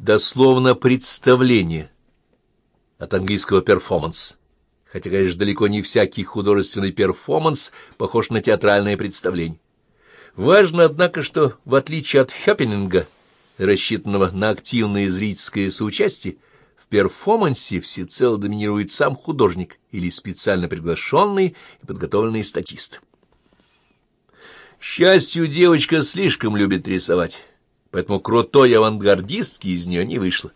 дословно представление от английского «performance». Хотя, конечно, далеко не всякий художественный перформанс похож на театральное представление. Важно, однако, что, в отличие от хэппенинга, рассчитанного на активное зрительское соучастие, в перформансе всецело доминирует сам художник или специально приглашенный и подготовленный статист. К счастью, девочка слишком любит рисовать, поэтому крутой авангардистки из нее не вышло.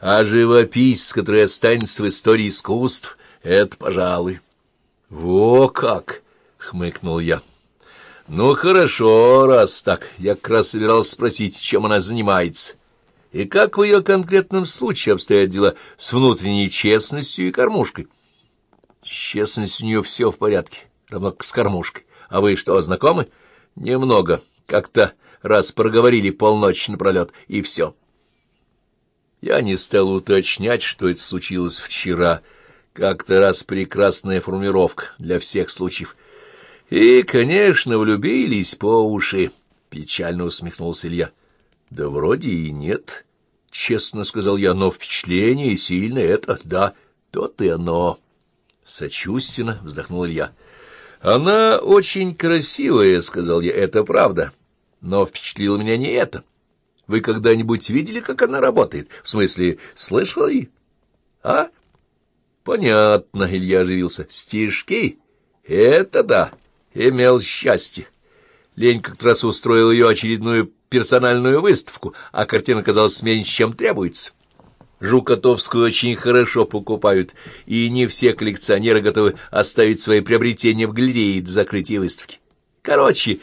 А живописец, который останется в истории искусств, это, пожалуй. — Во как! — хмыкнул я. — Ну, хорошо, раз так. Я как раз собирался спросить, чем она занимается. И как в ее конкретном случае обстоят дела с внутренней честностью и кормушкой? — С честностью у нее все в порядке, равно как с кормушкой. А вы что, знакомы? — Немного. Как-то раз проговорили полночи напролет, и все. Я не стал уточнять, что это случилось вчера. Как-то раз прекрасная формулировка для всех случаев. И, конечно, влюбились по уши, — печально усмехнулся Илья. Да вроде и нет, — честно сказал я, — но впечатление сильное это, да, то-то и оно. Сочувственно вздохнул Илья. «Она очень красивая», — сказал я, — «это правда. Но впечатлило меня не это. Вы когда-нибудь видели, как она работает? В смысле, слышали? А?» «Понятно», — Илья оживился. «Стишки? Это да, имел счастье. Лень как раз устроил ее очередную персональную выставку, а картина казалась меньше, чем требуется». Жукотовскую очень хорошо покупают, и не все коллекционеры готовы оставить свои приобретения в галерее до закрытия выставки. Короче,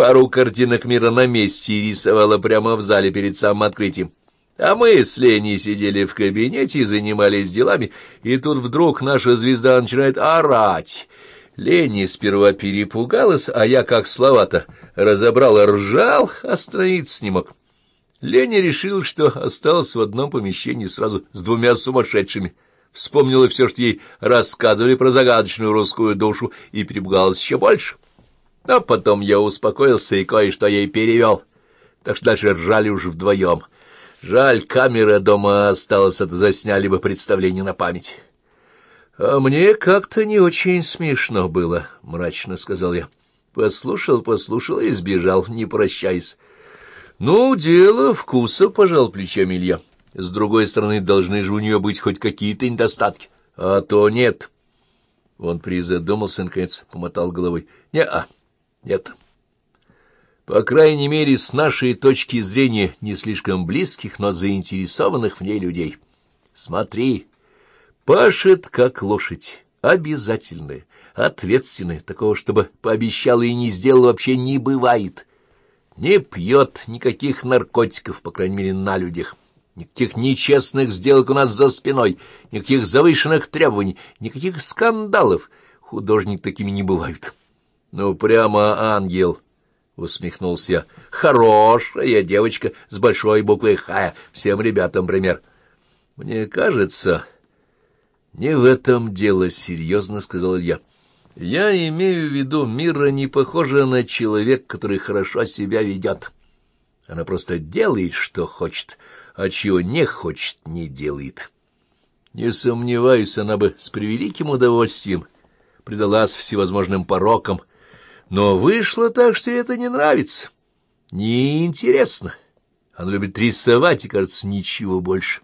пару картинок мира на месте рисовала прямо в зале перед самым открытием. А мы с Леней сидели в кабинете и занимались делами, и тут вдруг наша звезда начинает орать. Лени сперва перепугалась, а я, как слова-то, разобрал и ржал, остановиться не мог. Леня решил, что остался в одном помещении сразу с двумя сумасшедшими. Вспомнила все, что ей рассказывали про загадочную русскую душу, и перепугалась еще больше. А потом я успокоился и кое-что ей перевел. Так что дальше ржали уже вдвоем. Жаль, камера дома осталась, это засняли бы представление на память. — А мне как-то не очень смешно было, — мрачно сказал я. Послушал, послушал и сбежал, не прощаясь. Ну, дело вкуса, — пожал плечами Илья. С другой стороны, должны же у нее быть хоть какие-то недостатки. А то нет. Он призадумался, наконец, помотал головой. Не-а, нет. По крайней мере, с нашей точки зрения, не слишком близких, но заинтересованных в ней людей. Смотри, пашет как лошадь, обязательная, ответственная, такого, чтобы пообещала и не сделала, вообще не бывает. Не пьет никаких наркотиков, по крайней мере, на людях. Никаких нечестных сделок у нас за спиной, никаких завышенных требований, никаких скандалов. Художник такими не бывают. Ну, прямо ангел, — усмехнулся я. Хорошая девочка с большой буквой «Х». Всем ребятам пример. Мне кажется, не в этом дело, — серьезно сказал Илья. Я имею в виду, Мира не похожа на человека, который хорошо себя ведет. Она просто делает, что хочет, а чего не хочет, не делает. Не сомневаюсь, она бы с превеликим удовольствием предалась всевозможным порокам, но вышло так, что это не нравится, неинтересно. Она любит рисовать и, кажется, ничего больше.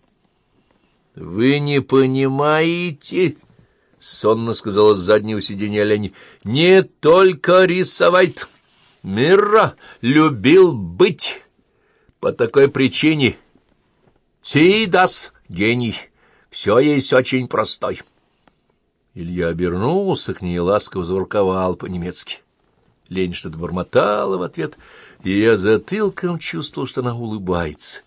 — Вы не понимаете... — сонно сказала с заднего сиденья Лени. — Не только рисовать. Мира любил быть. По такой причине. Сидас, гений, все есть очень простой. Илья обернулся к ней и ласково заворковал по-немецки. Лень что-то бормотала в ответ, и я затылком чувствовал, что она улыбается.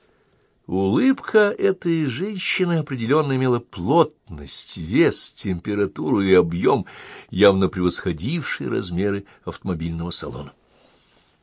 Улыбка этой женщины определенно имела плотность, вес, температуру и объем, явно превосходившие размеры автомобильного салона.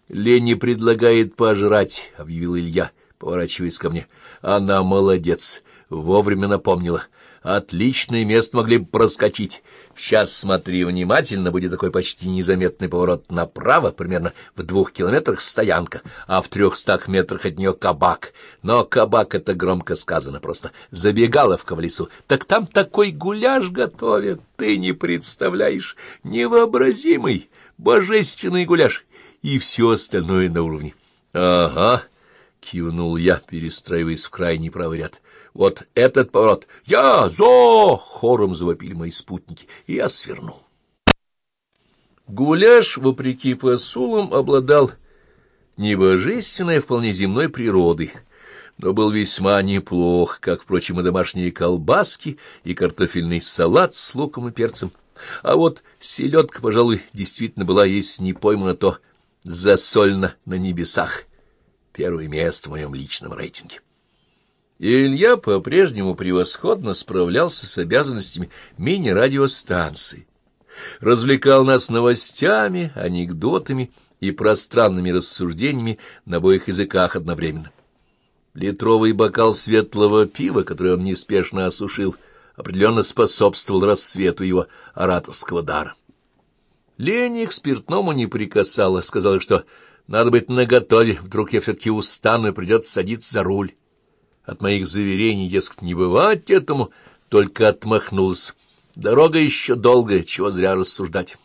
«Лени предлагает пожрать», — объявил Илья, поворачиваясь ко мне. «Она молодец, вовремя напомнила. Отличное место могли бы проскочить. Сейчас смотри внимательно, будет такой почти незаметный поворот направо, примерно в двух километрах стоянка, а в трехстах метрах от нее кабак. Но кабак — это громко сказано, просто забегаловка в лесу. Так там такой гуляш готовят, ты не представляешь, невообразимый, божественный гуляш, и все остальное на уровне. — Ага, — кивнул я, перестраиваясь в крайний правый ряд. Вот этот поворот. Я зо! Хором завопили мои спутники, и я свернул. Гуляш, вопреки посулам, обладал небожественной, вполне земной природой, но был весьма неплох, как, впрочем, и домашние колбаски, и картофельный салат с луком и перцем. А вот селедка, пожалуй, действительно была, если не поймана, то засольна на небесах. Первое место в моем личном рейтинге. Илья по-прежнему превосходно справлялся с обязанностями мини-радиостанции. Развлекал нас новостями, анекдотами и пространными рассуждениями на обоих языках одновременно. Литровый бокал светлого пива, который он неспешно осушил, определенно способствовал рассвету его ораторского дара. Лени к спиртному не прикасала, сказала, что надо быть наготове, вдруг я все-таки устану и придется садиться за руль. От моих заверений, дескать, не бывать этому, только отмахнулась. Дорога еще долгая, чего зря рассуждать.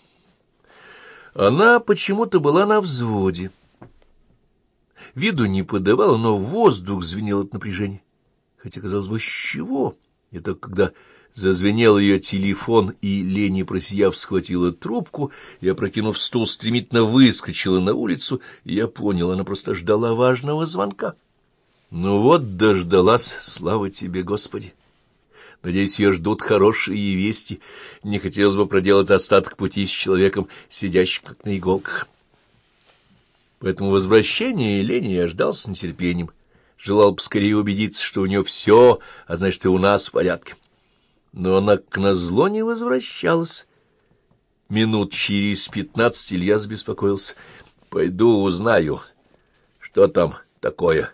Она почему-то была на взводе. Виду не подавала, но воздух звенел от напряжения. Хотя, казалось бы, с чего? Только когда зазвенел ее телефон, и Лени, просияв, схватила трубку и, опрокинув стул, стремительно выскочила на улицу, я понял, она просто ждала важного звонка. Ну вот дождалась, слава тебе, Господи! Надеюсь, ее ждут хорошие вести. Не хотелось бы проделать остаток пути с человеком, сидящим как на иголках. Поэтому возвращение Лене я ждал с нетерпением. Желал поскорее убедиться, что у нее все, а значит, и у нас в порядке. Но она к назло не возвращалась. Минут через пятнадцать Илья забеспокоился. «Пойду узнаю, что там такое».